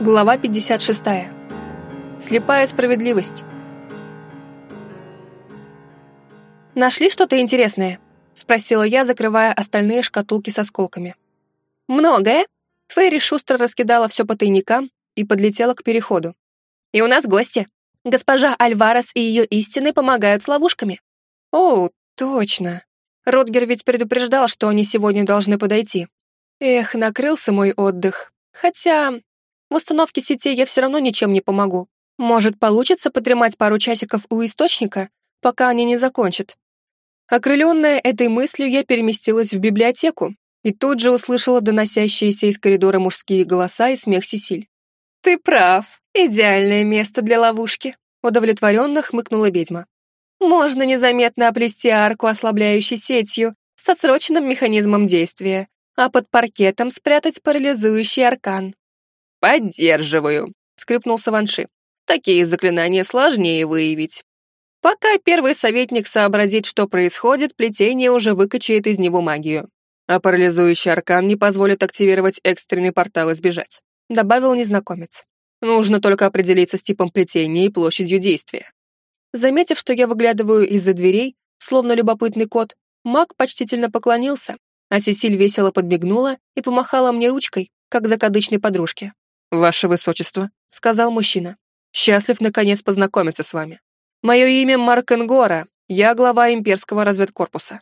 Глава 56. Слепая справедливость. «Нашли что-то интересное?» — спросила я, закрывая остальные шкатулки с осколками. «Многое». Фейри шустро раскидала все по тайникам и подлетела к переходу. «И у нас гости. Госпожа Альварес и ее истины помогают с ловушками». «О, точно. Ротгер ведь предупреждал, что они сегодня должны подойти. Эх, накрылся мой отдых. Хотя в установке сетей я все равно ничем не помогу. Может, получится потремать пару часиков у источника, пока они не закончат. Окрыленная этой мыслью, я переместилась в библиотеку и тут же услышала доносящиеся из коридора мужские голоса и смех Сесиль. «Ты прав. Идеальное место для ловушки», — удовлетворенно хмыкнула ведьма. «Можно незаметно оплести арку ослабляющей сетью с отсроченным механизмом действия, а под паркетом спрятать парализующий аркан. «Поддерживаю», — скрипнулся Ванши. «Такие заклинания сложнее выявить. Пока первый советник сообразит, что происходит, плетение уже выкачает из него магию. А парализующий аркан не позволит активировать экстренный портал и сбежать», — добавил незнакомец. «Нужно только определиться с типом плетения и площадью действия». Заметив, что я выглядываю из-за дверей, словно любопытный кот, маг почтительно поклонился, а Сесиль весело подмигнула и помахала мне ручкой, как закадычной подружке. «Ваше Высочество», — сказал мужчина. «Счастлив, наконец, познакомиться с вами. Мое имя Марк Энгора, я глава имперского разведкорпуса».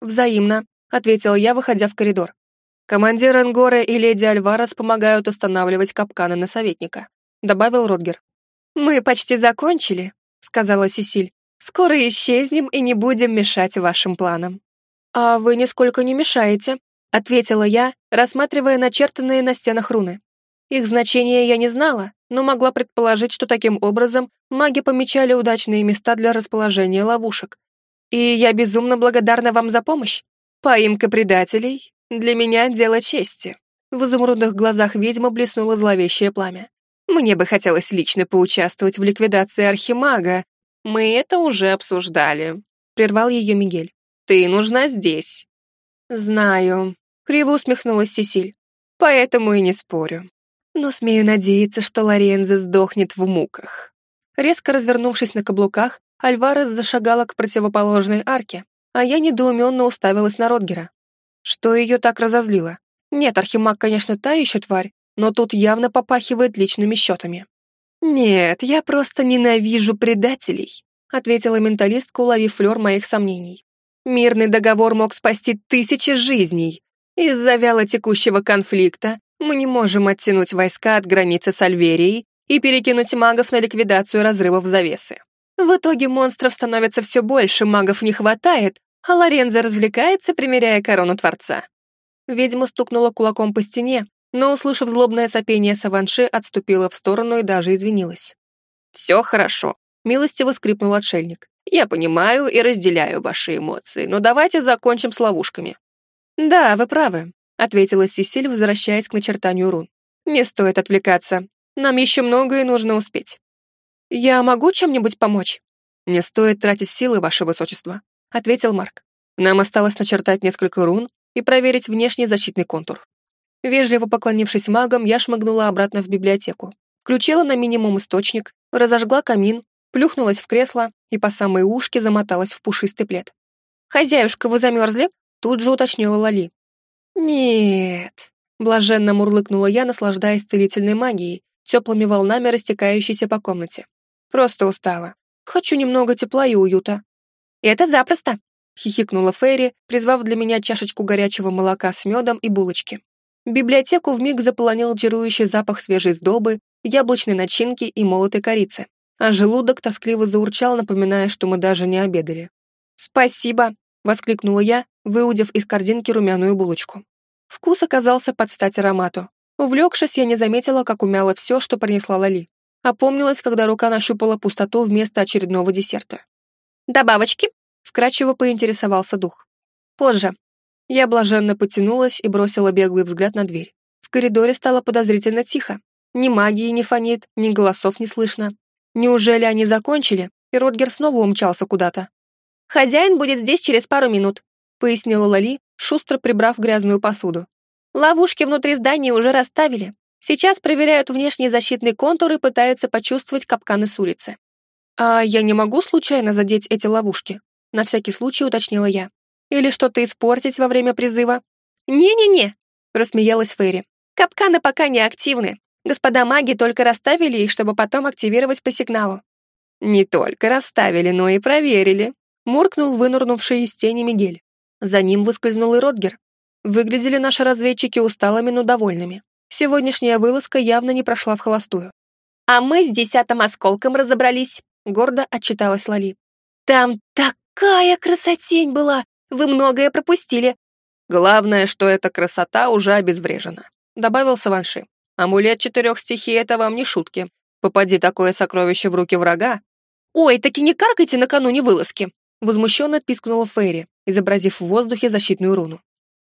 «Взаимно», — ответил я, выходя в коридор. «Командир Энгора и леди Альварес помогают устанавливать капканы на советника», — добавил Ротгер. «Мы почти закончили», — сказала Сесиль. «Скоро исчезнем и не будем мешать вашим планам». «А вы нисколько не мешаете», — ответила я, рассматривая начертанные на стенах руны. Их значение я не знала, но могла предположить, что таким образом маги помечали удачные места для расположения ловушек. И я безумно благодарна вам за помощь. Поимка предателей для меня дело чести. В изумрудных глазах ведьмы блеснуло зловещее пламя. Мне бы хотелось лично поучаствовать в ликвидации архимага. Мы это уже обсуждали. Прервал ее Мигель. Ты нужна здесь. Знаю. Криво усмехнулась Сесиль. Поэтому и не спорю но смею надеяться, что Лоренза сдохнет в муках. Резко развернувшись на каблуках, Альварес зашагала к противоположной арке, а я недоуменно уставилась на Ротгера. Что ее так разозлило? Нет, Архимаг, конечно, та еще тварь, но тут явно попахивает личными счетами. «Нет, я просто ненавижу предателей», ответила менталистка, уловив флер моих сомнений. «Мирный договор мог спасти тысячи жизней. Из-за вяло текущего конфликта мы не можем оттянуть войска от границы с Альверией и перекинуть магов на ликвидацию разрывов завесы. В итоге монстров становится все больше, магов не хватает, а Лорензо развлекается, примеряя корону Творца. Ведьма стукнула кулаком по стене, но, услышав злобное сопение Саванши, отступила в сторону и даже извинилась. «Все хорошо», — милостиво скрипнул отшельник. «Я понимаю и разделяю ваши эмоции, но давайте закончим с ловушками». «Да, вы правы ответила Сесиль, возвращаясь к начертанию рун. «Не стоит отвлекаться. Нам еще многое нужно успеть». «Я могу чем-нибудь помочь?» «Не стоит тратить силы, ваше высочество», — ответил Марк. «Нам осталось начертать несколько рун и проверить внешний защитный контур». Вежливо поклонившись магам, я шмыгнула обратно в библиотеку. Включила на минимум источник, разожгла камин, плюхнулась в кресло и по самой ушке замоталась в пушистый плед. «Хозяюшка, вы замерзли?» Тут же уточнила Лали. «Нет», — блаженно мурлыкнула я, наслаждаясь целительной магией, теплыми волнами растекающейся по комнате. «Просто устала. Хочу немного тепла и уюта». «Это запросто», — хихикнула Ферри, призвав для меня чашечку горячего молока с медом и булочки. Библиотеку вмиг заполонил чарующий запах свежей сдобы, яблочной начинки и молотой корицы, а желудок тоскливо заурчал, напоминая, что мы даже не обедали. «Спасибо!» — воскликнула я, выудив из корзинки румяную булочку. Вкус оказался под стать аромату. Увлекшись, я не заметила, как умяла все, что принесла Лали. Опомнилась, когда рука нащупала пустоту вместо очередного десерта. «Добавочки?» — вкрадчиво поинтересовался дух. «Позже». Я блаженно потянулась и бросила беглый взгляд на дверь. В коридоре стало подозрительно тихо. Ни магии не фонит, ни голосов не слышно. Неужели они закончили, и Ротгер снова умчался куда-то? «Хозяин будет здесь через пару минут», пояснила Лали, шустро прибрав грязную посуду. «Ловушки внутри здания уже расставили. Сейчас проверяют внешний защитный контур и пытаются почувствовать капканы с улицы. «А я не могу случайно задеть эти ловушки?» На всякий случай уточнила я. «Или что-то испортить во время призыва?» «Не-не-не», — рассмеялась Фейри. «Капканы пока не активны. Господа маги только расставили их, чтобы потом активировать по сигналу». «Не только расставили, но и проверили», — муркнул вынурнувший из тени Мигель. За ним выскользнул и Ротгер. Выглядели наши разведчики усталыми, но довольными. Сегодняшняя вылазка явно не прошла в холостую. «А мы с десятым осколком разобрались», — гордо отчиталась Лали. «Там такая красотень была! Вы многое пропустили!» «Главное, что эта красота уже обезврежена», — добавил Саванши. «Амулет четырех стихий — это вам не шутки. Попади такое сокровище в руки врага». «Ой, таки не каркайте накануне вылазки!» — возмущенно пискнула Фейри, изобразив в воздухе защитную руну.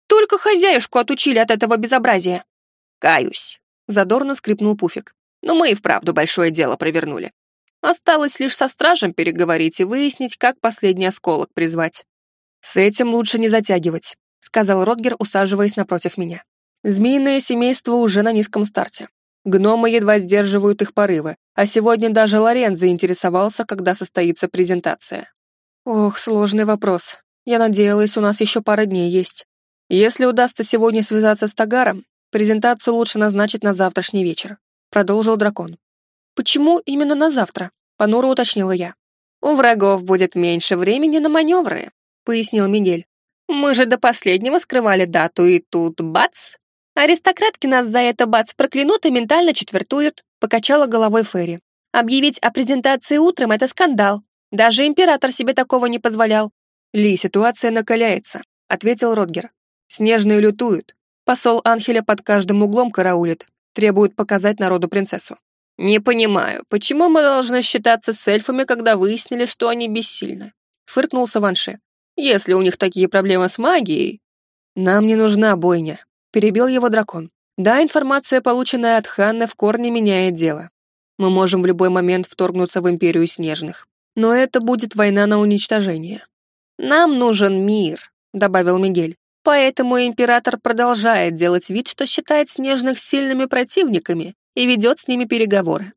«Только хозяюшку отучили от этого безобразия!» «Каюсь», — задорно скрипнул Пуфик. «Но мы и вправду большое дело провернули. Осталось лишь со стражем переговорить и выяснить, как последний осколок призвать». «С этим лучше не затягивать», — сказал Ротгер, усаживаясь напротив меня. «Змеиное семейство уже на низком старте. Гномы едва сдерживают их порывы, а сегодня даже Лорен заинтересовался, когда состоится презентация». «Ох, сложный вопрос. Я надеялась, у нас еще пара дней есть. Если удастся сегодня связаться с Тагаром, презентацию лучше назначить на завтрашний вечер», — продолжил дракон. «Почему именно на завтра?» — понуро уточнила я. «У врагов будет меньше времени на маневры», — пояснил Мигель. «Мы же до последнего скрывали дату, и тут бац!» «Аристократки нас за это бац проклянут и ментально четвертуют», — покачала головой Ферри. «Объявить о презентации утром — это скандал. Даже император себе такого не позволял». «Ли, ситуация накаляется», — ответил Родгер. «Снежные лютуют. Посол Анхеля под каждым углом караулит, требует показать народу принцессу. «Не понимаю, почему мы должны считаться с эльфами, когда выяснили, что они бессильны?» — фыркнул Саванши. «Если у них такие проблемы с магией...» «Нам не нужна бойня», — перебил его дракон. «Да, информация, полученная от Ханны, в корне меняет дело. Мы можем в любой момент вторгнуться в Империю Снежных. Но это будет война на уничтожение». «Нам нужен мир», — добавил Мигель. Поэтому император продолжает делать вид, что считает снежных сильными противниками и ведет с ними переговоры.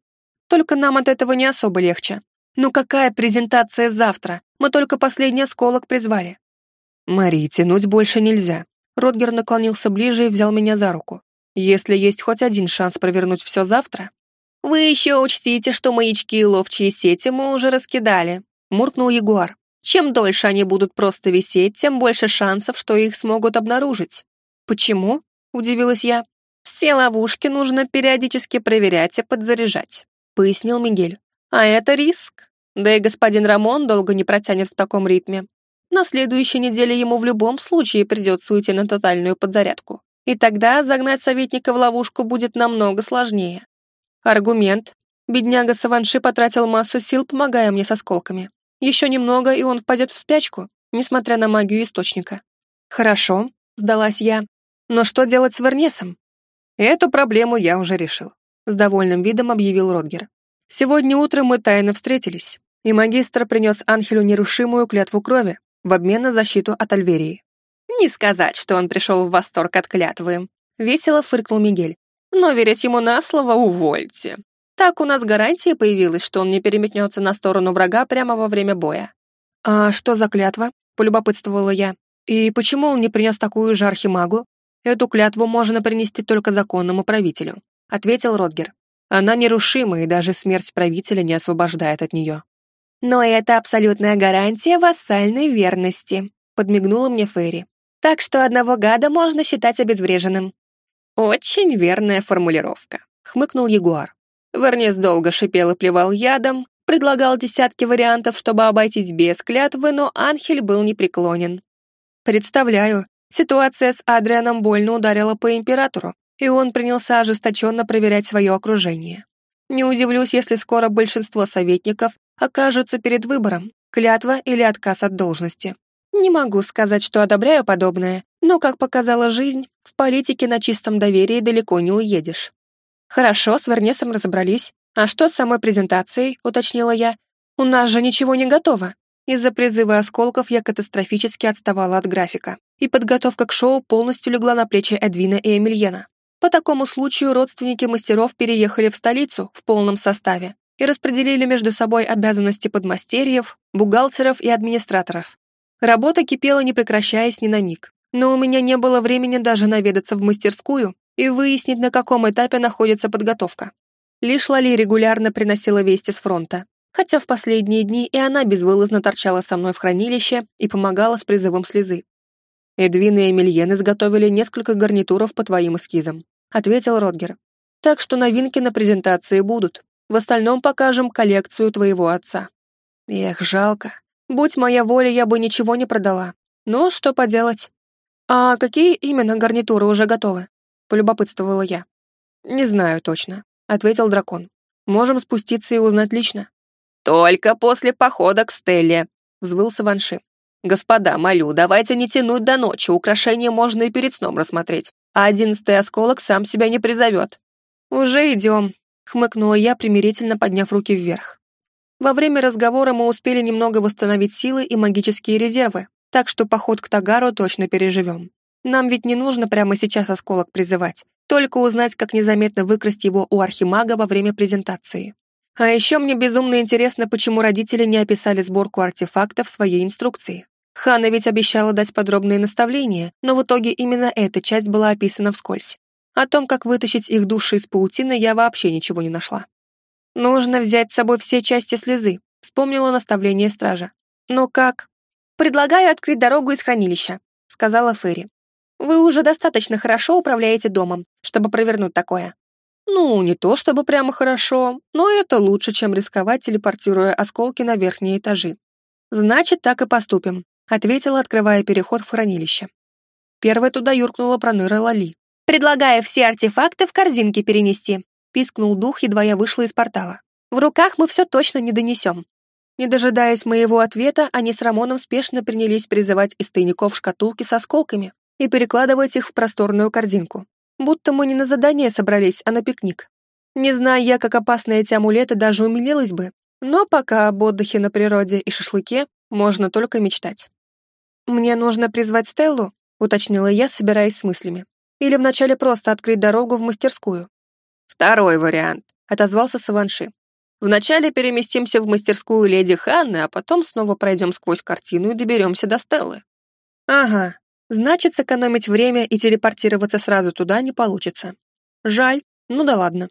Только нам от этого не особо легче. Ну какая презентация завтра? Мы только последний осколок призвали. Мари, тянуть больше нельзя. Ротгер наклонился ближе и взял меня за руку. Если есть хоть один шанс провернуть все завтра... Вы еще учтите, что маячки и ловчие сети мы уже раскидали, муркнул Ягуар. Чем дольше они будут просто висеть, тем больше шансов, что их смогут обнаружить. Почему? Удивилась я. Все ловушки нужно периодически проверять и подзаряжать, пояснил Мигель. А это риск. Да и господин Рамон долго не протянет в таком ритме. На следующей неделе ему в любом случае придется уйти на тотальную подзарядку. И тогда загнать советника в ловушку будет намного сложнее. Аргумент. Бедняга Саванши потратил массу сил, помогая мне с осколками. Еще немного, и он впадет в спячку, несмотря на магию источника. Хорошо, сдалась я. Но что делать с Вернесом? Эту проблему я уже решил. С довольным видом объявил Родгер. Сегодня утром мы тайно встретились, и магистр принес Анхелю нерушимую клятву крови в обмен на защиту от Альверии. Не сказать, что он пришел в восторг от клятвы. Весело фыркнул Мигель. Но верить ему на слово увольте. Так у нас гарантия появилась, что он не переметнется на сторону врага прямо во время боя. «А что за клятва?» — полюбопытствовала я. «И почему он не принес такую же архимагу? Эту клятву можно принести только законному правителю», — ответил Родгер. «Она нерушима, и даже смерть правителя не освобождает от нее». «Но это абсолютная гарантия вассальной верности», — подмигнула мне Ферри. «Так что одного гада можно считать обезвреженным». «Очень верная формулировка», — хмыкнул Ягуар. Вернес долго шипел и плевал ядом, предлагал десятки вариантов, чтобы обойтись без клятвы, но Анхель был непреклонен. Представляю, ситуация с Адрианом больно ударила по императору, и он принялся ожесточенно проверять свое окружение. Не удивлюсь, если скоро большинство советников окажутся перед выбором, клятва или отказ от должности. Не могу сказать, что одобряю подобное, но, как показала жизнь, в политике на чистом доверии далеко не уедешь. «Хорошо, с Вернесом разобрались. А что с самой презентацией?» — уточнила я. «У нас же ничего не готово». Из-за призыва осколков я катастрофически отставала от графика, и подготовка к шоу полностью легла на плечи Эдвина и Эмильена. По такому случаю родственники мастеров переехали в столицу в полном составе и распределили между собой обязанности подмастерьев, бухгалтеров и администраторов. Работа кипела, не прекращаясь ни на миг, но у меня не было времени даже наведаться в мастерскую и выяснить, на каком этапе находится подготовка. Лишь Лали регулярно приносила вести с фронта, хотя в последние дни и она безвылазно торчала со мной в хранилище и помогала с призывом слезы. «Эдвин и Эмильен изготовили несколько гарнитуров по твоим эскизам», — ответил Родгер. «Так что новинки на презентации будут. В остальном покажем коллекцию твоего отца». Эх, жалко. Будь моя воля, я бы ничего не продала. Но что поделать. А какие именно гарнитуры уже готовы? Полюбопытствовала я. Не знаю точно, ответил дракон. Можем спуститься и узнать лично. Только после похода к Стелле, взвылся Ванши. Господа, молю, давайте не тянуть до ночи, украшения можно и перед сном рассмотреть, а одиннадцатый осколок сам себя не призовет. Уже идем, хмыкнула я, примирительно подняв руки вверх. Во время разговора мы успели немного восстановить силы и магические резервы, так что поход к Тагару точно переживем. Нам ведь не нужно прямо сейчас осколок призывать, только узнать, как незаметно выкрасть его у архимага во время презентации. А еще мне безумно интересно, почему родители не описали сборку артефактов в своей инструкции. Хана ведь обещала дать подробные наставления, но в итоге именно эта часть была описана вскользь. О том, как вытащить их души из паутины, я вообще ничего не нашла. Нужно взять с собой все части слезы, вспомнила наставление стража. Но как? Предлагаю открыть дорогу из хранилища, сказала Ферри. Вы уже достаточно хорошо управляете домом, чтобы провернуть такое. Ну, не то чтобы прямо хорошо, но это лучше, чем рисковать, телепортируя осколки на верхние этажи. Значит, так и поступим, ответила, открывая переход в хранилище. Первой туда юркнула проныра Лали. Предлагая все артефакты в корзинке перенести пискнул дух, едва я вышла из портала. «В руках мы все точно не донесем». Не дожидаясь моего ответа, они с Рамоном спешно принялись призывать из тайников шкатулки с осколками и перекладывать их в просторную корзинку. Будто мы не на задание собрались, а на пикник. Не зная я, как опасны эти амулеты, даже умилилась бы, но пока об отдыхе на природе и шашлыке можно только мечтать. «Мне нужно призвать Стеллу», — уточнила я, собираясь с мыслями. «Или вначале просто открыть дорогу в мастерскую?» «Второй вариант», — отозвался Саванши. «Вначале переместимся в мастерскую леди Ханны, а потом снова пройдем сквозь картину и доберемся до Стеллы». «Ага, значит, сэкономить время и телепортироваться сразу туда не получится. Жаль, ну да ладно».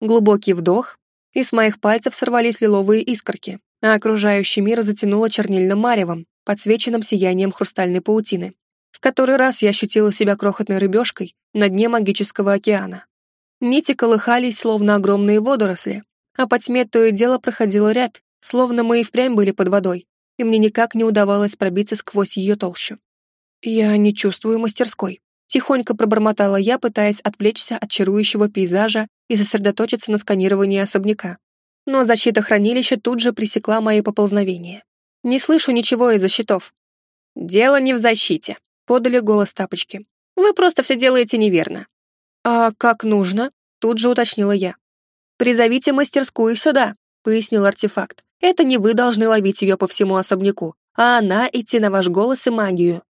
Глубокий вдох, и с моих пальцев сорвались лиловые искорки, а окружающий мир затянуло чернильным маревом, подсвеченным сиянием хрустальной паутины. В который раз я ощутила себя крохотной рыбешкой на дне магического океана. Нити колыхались, словно огромные водоросли, а по тьме то и дело проходила рябь, словно мы и впрямь были под водой, и мне никак не удавалось пробиться сквозь ее толщу. «Я не чувствую мастерской», — тихонько пробормотала я, пытаясь отвлечься от чарующего пейзажа и сосредоточиться на сканировании особняка. Но защита хранилища тут же пресекла мои поползновения. Не слышу ничего из-за щитов. «Дело не в защите», — подали голос тапочки. «Вы просто все делаете неверно. «А как нужно?» — тут же уточнила я. «Призовите мастерскую сюда», — пояснил артефакт. «Это не вы должны ловить ее по всему особняку, а она идти на ваш голос и магию».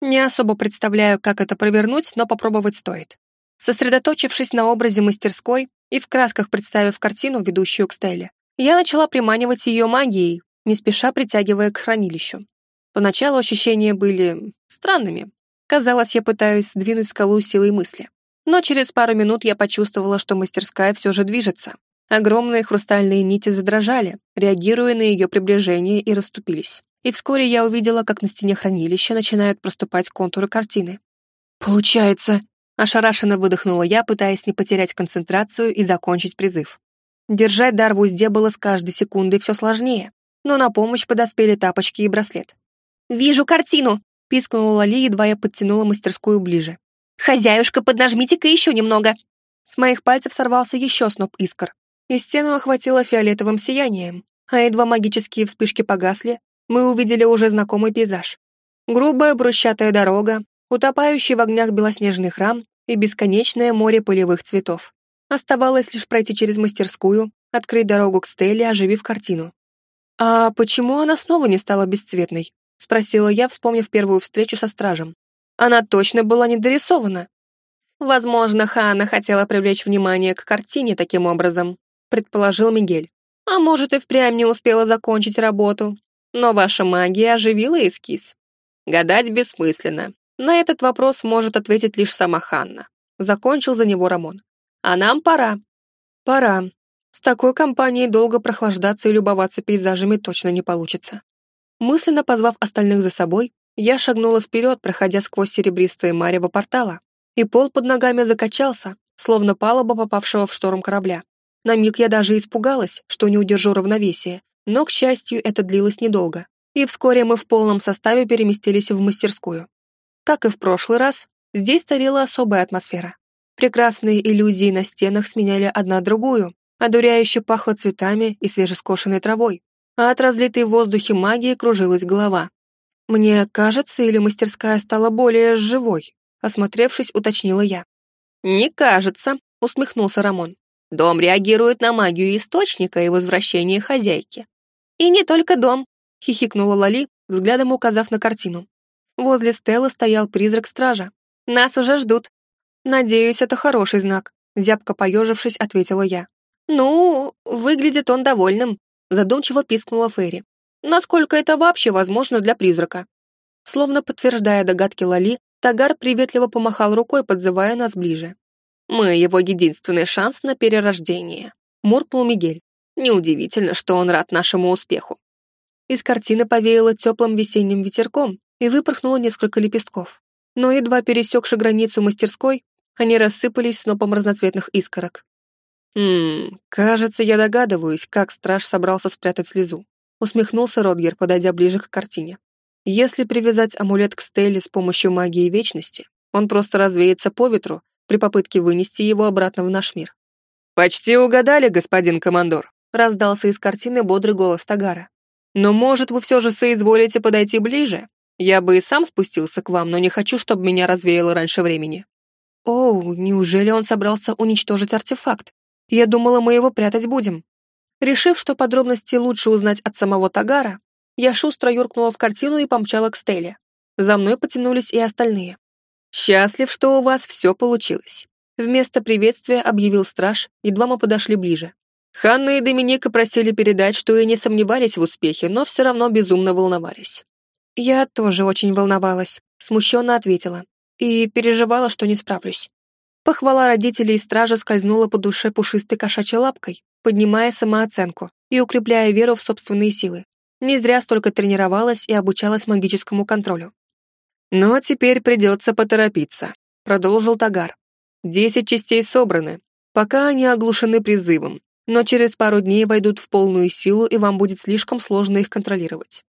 Не особо представляю, как это провернуть, но попробовать стоит. Сосредоточившись на образе мастерской и в красках представив картину, ведущую к Стелле, я начала приманивать ее магией, не спеша притягивая к хранилищу. Поначалу ощущения были странными. Казалось, я пытаюсь сдвинуть скалу силой мысли. Но через пару минут я почувствовала, что мастерская все же движется. Огромные хрустальные нити задрожали, реагируя на ее приближение и расступились. И вскоре я увидела, как на стене хранилища начинают проступать контуры картины. «Получается!» — ошарашенно выдохнула я, пытаясь не потерять концентрацию и закончить призыв. Держать дар в узде было с каждой секундой все сложнее, но на помощь подоспели тапочки и браслет. «Вижу картину!» — пискнула Ли, едва я подтянула мастерскую ближе. «Хозяюшка, поднажмите-ка еще немного!» С моих пальцев сорвался еще сноп искр, и стену охватило фиолетовым сиянием, а едва магические вспышки погасли, мы увидели уже знакомый пейзаж. Грубая брусчатая дорога, утопающий в огнях белоснежный храм и бесконечное море полевых цветов. Оставалось лишь пройти через мастерскую, открыть дорогу к Стелле, оживив картину. «А почему она снова не стала бесцветной?» — спросила я, вспомнив первую встречу со стражем. Она точно была не дорисована. Возможно, Хана хотела привлечь внимание к картине таким образом, предположил Мигель. А может, и впрямь не успела закончить работу. Но ваша магия оживила эскиз. Гадать бессмысленно. На этот вопрос может ответить лишь сама Ханна. Закончил за него Рамон. А нам пора. Пора. С такой компанией долго прохлаждаться и любоваться пейзажами точно не получится. Мысленно позвав остальных за собой, я шагнула вперед, проходя сквозь серебристое марево портала, и пол под ногами закачался, словно палуба попавшего в шторм корабля. На миг я даже испугалась, что не удержу равновесие, но, к счастью, это длилось недолго, и вскоре мы в полном составе переместились в мастерскую. Как и в прошлый раз, здесь царила особая атмосфера. Прекрасные иллюзии на стенах сменяли одна другую, одуряюще пахло цветами и свежескошенной травой, а от разлитой в воздухе магии кружилась голова. Мне кажется, или мастерская стала более живой, осмотревшись, уточнила я. «Не кажется», — усмехнулся Рамон. «Дом реагирует на магию источника и возвращение хозяйки». «И не только дом», — хихикнула Лали, взглядом указав на картину. Возле Стеллы стоял призрак стража. «Нас уже ждут». «Надеюсь, это хороший знак», — зябко поежившись, ответила я. «Ну, выглядит он довольным», — задумчиво пискнула Ферри. «Насколько это вообще возможно для призрака?» Словно подтверждая догадки Лали, Тагар приветливо помахал рукой, подзывая нас ближе. «Мы его единственный шанс на перерождение», — муркнул Мигель. «Неудивительно, что он рад нашему успеху». Из картины повеяло теплым весенним ветерком и выпорхнуло несколько лепестков. Но едва пересекши границу мастерской, они рассыпались снопом разноцветных искорок. «Хм, кажется, я догадываюсь, как страж собрался спрятать слезу», усмехнулся Родгер, подойдя ближе к картине. Если привязать амулет к Стелле с помощью магии вечности, он просто развеется по ветру при попытке вынести его обратно в наш мир. «Почти угадали, господин командор», — раздался из картины бодрый голос Тагара. «Но, может, вы все же соизволите подойти ближе? Я бы и сам спустился к вам, но не хочу, чтобы меня развеяло раньше времени». «Оу, неужели он собрался уничтожить артефакт? Я думала, мы его прятать будем». Решив, что подробности лучше узнать от самого Тагара, я шустро юркнула в картину и помчала к Стелле. За мной потянулись и остальные. «Счастлив, что у вас все получилось», — вместо приветствия объявил страж, едва мы подошли ближе. Ханна и Доминика просили передать, что и не сомневались в успехе, но все равно безумно волновались. Я тоже очень волновалась, смущенно ответила, и переживала, что не справлюсь. Похвала родителей и стража скользнула по душе пушистой кошачьей лапкой, поднимая самооценку и укрепляя веру в собственные силы. Не зря столько тренировалась и обучалась магическому контролю. «Но теперь придется поторопиться», — продолжил Тагар. «Десять частей собраны, пока они оглушены призывом, но через пару дней войдут в полную силу, и вам будет слишком сложно их контролировать».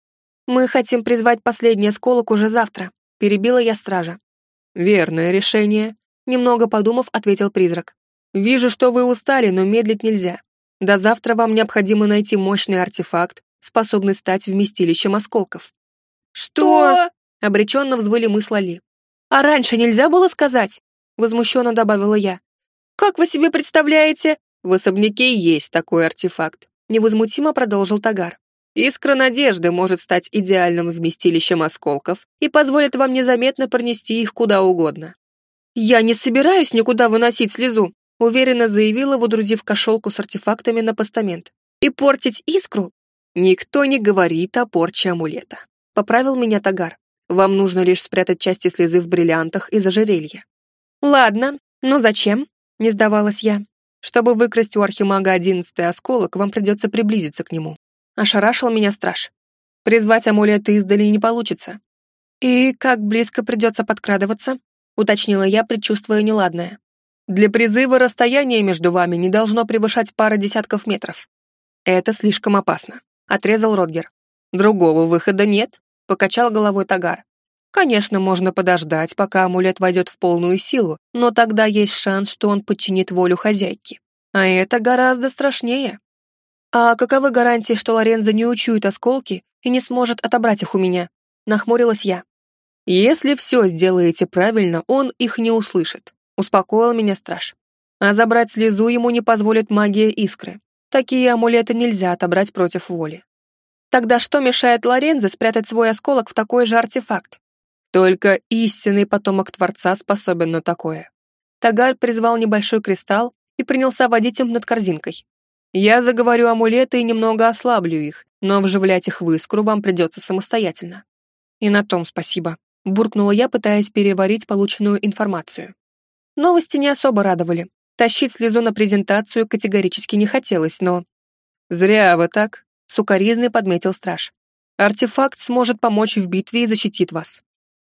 «Мы хотим призвать последний осколок уже завтра», — перебила я стража. «Верное решение», — немного подумав, ответил призрак. «Вижу, что вы устали, но медлить нельзя. До завтра вам необходимо найти мощный артефакт, способный стать вместилищем осколков. «Что?» — обреченно взвыли мы с Лали. «А раньше нельзя было сказать?» — возмущенно добавила я. «Как вы себе представляете?» «В особняке есть такой артефакт», — невозмутимо продолжил Тагар. «Искра надежды может стать идеальным вместилищем осколков и позволит вам незаметно пронести их куда угодно». «Я не собираюсь никуда выносить слезу», — уверенно заявила, водрузив кошелку с артефактами на постамент. «И портить искру «Никто не говорит о порче амулета», — поправил меня Тагар. «Вам нужно лишь спрятать части слезы в бриллиантах из ожерелья». «Ладно, но зачем?» — не сдавалась я. «Чтобы выкрасть у архимага одиннадцатый осколок, вам придется приблизиться к нему». Ошарашил меня страж. «Призвать амулеты издали не получится». «И как близко придется подкрадываться?» — уточнила я, предчувствуя неладное. «Для призыва расстояние между вами не должно превышать пара десятков метров. Это слишком опасно отрезал Родгер. «Другого выхода нет», — покачал головой Тагар. «Конечно, можно подождать, пока амулет войдет в полную силу, но тогда есть шанс, что он подчинит волю хозяйки. А это гораздо страшнее. А каковы гарантии, что Лорензо не учует осколки и не сможет отобрать их у меня?» Нахмурилась я. «Если все сделаете правильно, он их не услышит», — успокоил меня страж. «А забрать слезу ему не позволит магия искры. Такие амулеты нельзя отобрать против воли. Тогда что мешает Лорензо спрятать свой осколок в такой же артефакт? Только истинный потомок Творца способен на такое. Тагар призвал небольшой кристалл и принялся водить им над корзинкой. «Я заговорю амулеты и немного ослаблю их, но вживлять их в искру вам придется самостоятельно». «И на том спасибо», — буркнула я, пытаясь переварить полученную информацию. Новости не особо радовали. Тащить слезу на презентацию категорически не хотелось, но... «Зря вы так», — сукоризный подметил страж. «Артефакт сможет помочь в битве и защитит вас».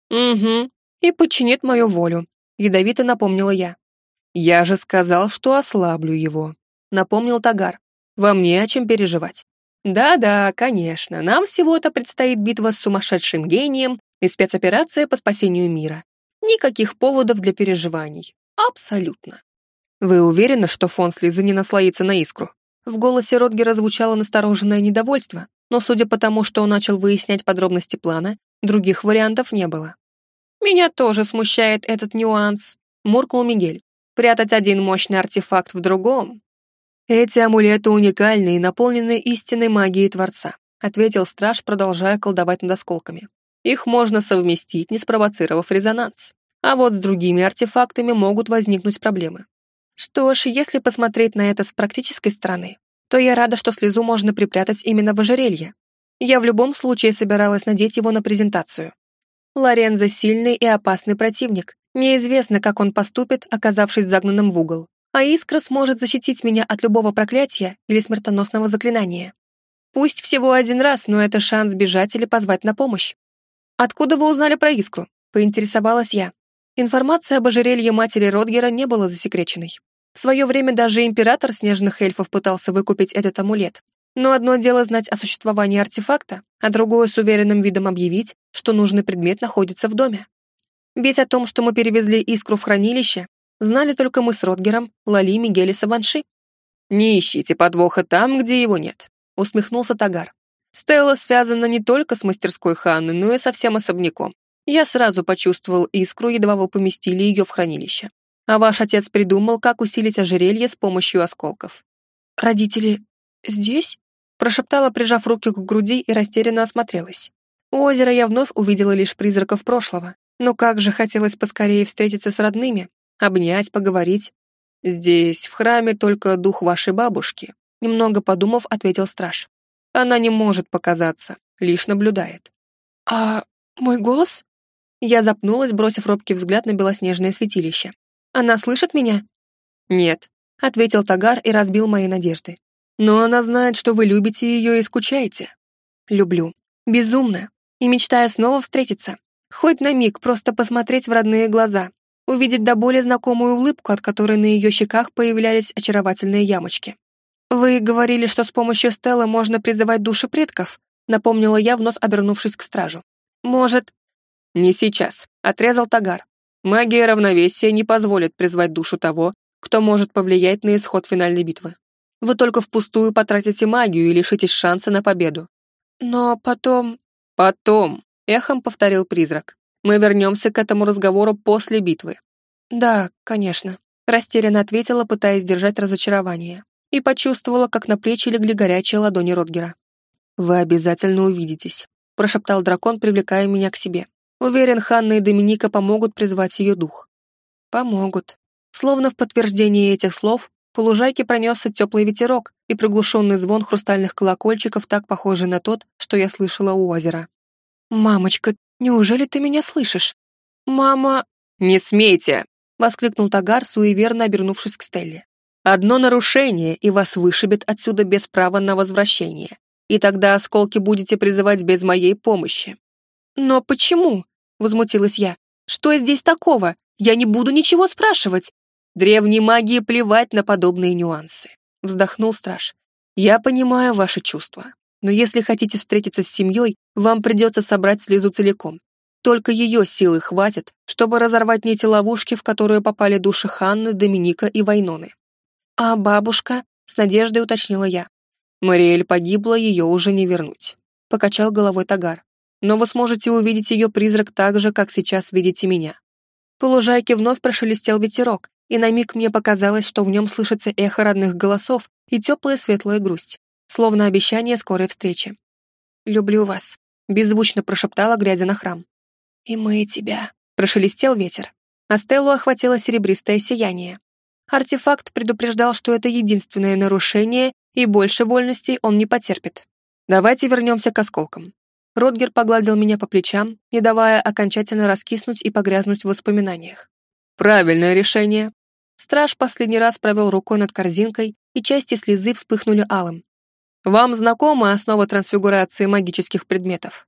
«Угу», и подчинит мою волю», — ядовито напомнила я. «Я же сказал, что ослаблю его», — напомнил Тагар. «Вам не о чем переживать». «Да-да, конечно, нам всего-то предстоит битва с сумасшедшим гением и спецоперация по спасению мира. Никаких поводов для переживаний. Абсолютно». «Вы уверены, что фон слезы не наслоится на искру?» В голосе Ротгера звучало настороженное недовольство, но судя по тому, что он начал выяснять подробности плана, других вариантов не было. «Меня тоже смущает этот нюанс», — муркнул Мигель. «Прятать один мощный артефакт в другом». «Эти амулеты уникальны и наполнены истинной магией Творца», — ответил страж, продолжая колдовать над осколками. «Их можно совместить, не спровоцировав резонанс. А вот с другими артефактами могут возникнуть проблемы. Что ж, если посмотреть на это с практической стороны, то я рада, что слезу можно припрятать именно в ожерелье. Я в любом случае собиралась надеть его на презентацию. Лорензо сильный и опасный противник. Неизвестно, как он поступит, оказавшись загнанным в угол. А искра сможет защитить меня от любого проклятия или смертоносного заклинания. Пусть всего один раз, но это шанс бежать или позвать на помощь. «Откуда вы узнали про искру?» — поинтересовалась я. Информация об ожерелье матери Родгера не была засекреченной. В свое время даже император снежных эльфов пытался выкупить этот амулет, но одно дело знать о существовании артефакта, а другое с уверенным видом объявить, что нужный предмет находится в доме. Ведь о том, что мы перевезли искру в хранилище, знали только мы с Ротгером, Лали, Мигель Саванши. «Не ищите подвоха там, где его нет», — усмехнулся Тагар. «Стелла связана не только с мастерской Ханны, но и со всем особняком. Я сразу почувствовал искру, едва вы поместили ее в хранилище. А ваш отец придумал, как усилить ожерелье с помощью осколков». «Родители здесь?» Прошептала, прижав руки к груди и растерянно осмотрелась. У озера я вновь увидела лишь призраков прошлого. Но как же хотелось поскорее встретиться с родными, обнять, поговорить. «Здесь, в храме, только дух вашей бабушки», немного подумав, ответил страж. «Она не может показаться, лишь наблюдает». «А мой голос?» Я запнулась, бросив робкий взгляд на белоснежное святилище. «Она слышит меня?» «Нет», — ответил Тагар и разбил мои надежды. Но она знает, что вы любите ее и скучаете. Люблю. Безумно. И мечтаю снова встретиться. Хоть на миг просто посмотреть в родные глаза. Увидеть до боли знакомую улыбку, от которой на ее щеках появлялись очаровательные ямочки. «Вы говорили, что с помощью Стеллы можно призывать души предков», напомнила я, вновь обернувшись к стражу. «Может...» «Не сейчас», — отрезал Тагар. «Магия равновесия не позволит призвать душу того, кто может повлиять на исход финальной битвы. Вы только впустую потратите магию и лишитесь шанса на победу. Но потом... Потом, эхом повторил призрак. Мы вернемся к этому разговору после битвы. Да, конечно. Растерянно ответила, пытаясь держать разочарование. И почувствовала, как на плечи легли горячие ладони Ротгера. «Вы обязательно увидитесь», — прошептал дракон, привлекая меня к себе. «Уверен, Ханна и Доминика помогут призвать ее дух». «Помогут». Словно в подтверждение этих слов, по лужайке пронесся теплый ветерок и приглушенный звон хрустальных колокольчиков, так похожий на тот, что я слышала у озера. «Мамочка, неужели ты меня слышишь?» «Мама...» «Не смейте!» — воскликнул Тагар, суеверно обернувшись к Стелле. «Одно нарушение, и вас вышибет отсюда без права на возвращение. И тогда осколки будете призывать без моей помощи». «Но почему?» — возмутилась я. «Что здесь такого? Я не буду ничего спрашивать. Древней магии плевать на подобные нюансы. Вздохнул страж. Я понимаю ваши чувства, но если хотите встретиться с семьей, вам придется собрать слезу целиком. Только ее силы хватит, чтобы разорвать нити ловушки, в которую попали души Ханны, Доминика и Вайноны. А бабушка? С надеждой уточнила я. Мариэль погибла, ее уже не вернуть. Покачал головой Тагар. Но вы сможете увидеть ее призрак так же, как сейчас видите меня. По лужайке вновь прошелестел ветерок, и на миг мне показалось, что в нем слышится эхо родных голосов и теплая светлая грусть, словно обещание скорой встречи. «Люблю вас», — беззвучно прошептала, глядя на храм. «И мы тебя», — прошелестел ветер. а Стеллу охватило серебристое сияние. Артефакт предупреждал, что это единственное нарушение, и больше вольностей он не потерпит. Давайте вернемся к осколкам. Ротгер погладил меня по плечам, не давая окончательно раскиснуть и погрязнуть в воспоминаниях. Правильное решение. Страж последний раз провел рукой над корзинкой, и части слезы вспыхнули алым. Вам знакома основа трансфигурации магических предметов?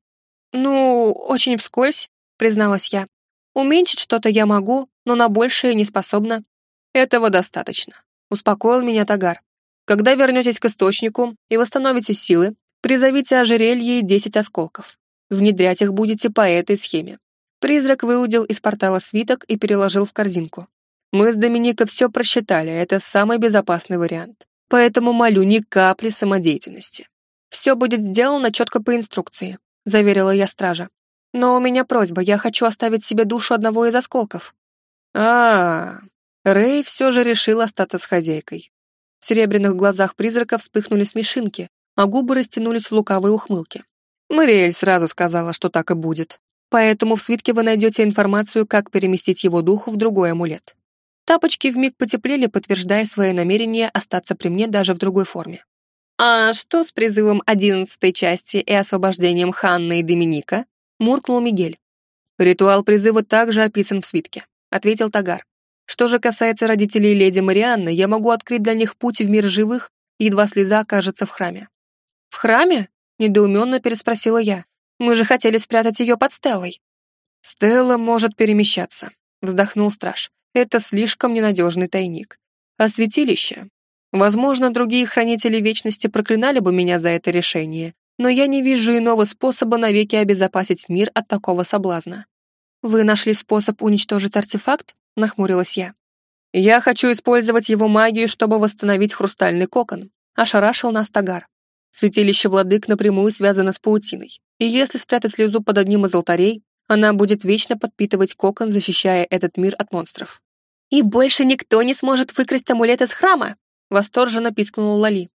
Ну, очень вскользь, призналась я. Уменьшить что-то я могу, но на большее не способна. Этого достаточно, успокоил меня Тагар. Когда вернетесь к источнику и восстановите силы, призовите ожерелье и десять осколков. Внедрять их будете по этой схеме. Призрак выудил из портала свиток и переложил в корзинку. Мы с Доминика все просчитали, это самый безопасный вариант. Поэтому молю ни капли самодеятельности. Все будет сделано четко по инструкции, заверила я стража. Но у меня просьба, я хочу оставить себе душу одного из осколков. А, -а, -а. Рэй все же решил остаться с хозяйкой. В серебряных глазах призрака вспыхнули смешинки, а губы растянулись в лукавой ухмылке. Мариэль сразу сказала, что так и будет. Поэтому в свитке вы найдете информацию, как переместить его духу в другой амулет. Тапочки вмиг потеплели, подтверждая свое намерение остаться при мне даже в другой форме. «А что с призывом одиннадцатой части и освобождением Ханны и Доминика?» — муркнул Мигель. «Ритуал призыва также описан в свитке», — ответил Тагар. «Что же касается родителей леди Марианны, я могу открыть для них путь в мир живых, едва слеза окажется в храме». «В храме?» — недоуменно переспросила я. «Мы же хотели спрятать ее под Стеллой». «Стелла может перемещаться», — вздохнул страж. Это слишком ненадежный тайник. А святилище? Возможно, другие хранители Вечности проклинали бы меня за это решение, но я не вижу иного способа навеки обезопасить мир от такого соблазна. «Вы нашли способ уничтожить артефакт?» — нахмурилась я. «Я хочу использовать его магию, чтобы восстановить хрустальный кокон», — ошарашил нас Тагар. Святилище владык напрямую связано с паутиной, и если спрятать слезу под одним из алтарей, она будет вечно подпитывать кокон, защищая этот мир от монстров. «И больше никто не сможет выкрасть амулет из храма!» — восторженно пискнула Лали.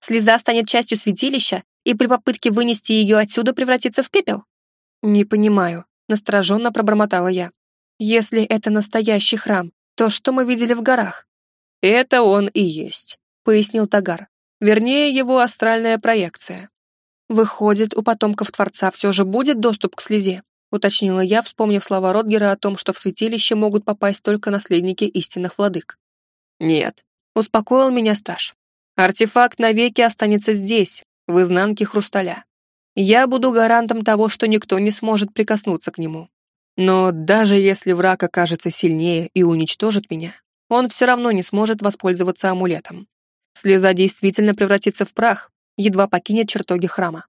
«Слеза станет частью святилища, и при попытке вынести ее отсюда превратится в пепел?» «Не понимаю», — настороженно пробормотала я. «Если это настоящий храм, то что мы видели в горах?» «Это он и есть», — пояснил Тагар. «Вернее, его астральная проекция». «Выходит, у потомков Творца все же будет доступ к слезе?» уточнила я, вспомнив слова Ротгера о том, что в святилище могут попасть только наследники истинных владык. «Нет», — успокоил меня страж. «Артефакт навеки останется здесь, в изнанке хрусталя. Я буду гарантом того, что никто не сможет прикоснуться к нему. Но даже если враг окажется сильнее и уничтожит меня, он все равно не сможет воспользоваться амулетом. Слеза действительно превратится в прах, едва покинет чертоги храма.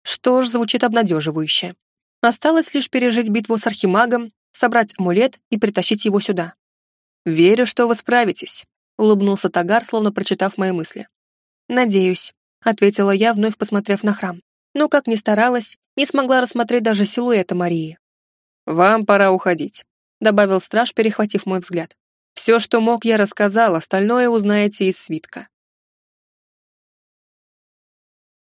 Что ж, звучит обнадеживающе. Осталось лишь пережить битву с архимагом, собрать амулет и притащить его сюда. «Верю, что вы справитесь», — улыбнулся Тагар, словно прочитав мои мысли. «Надеюсь», — ответила я, вновь посмотрев на храм. Но, как ни старалась, не смогла рассмотреть даже силуэта Марии. «Вам пора уходить», — добавил страж, перехватив мой взгляд. «Все, что мог, я рассказал, остальное узнаете из свитка.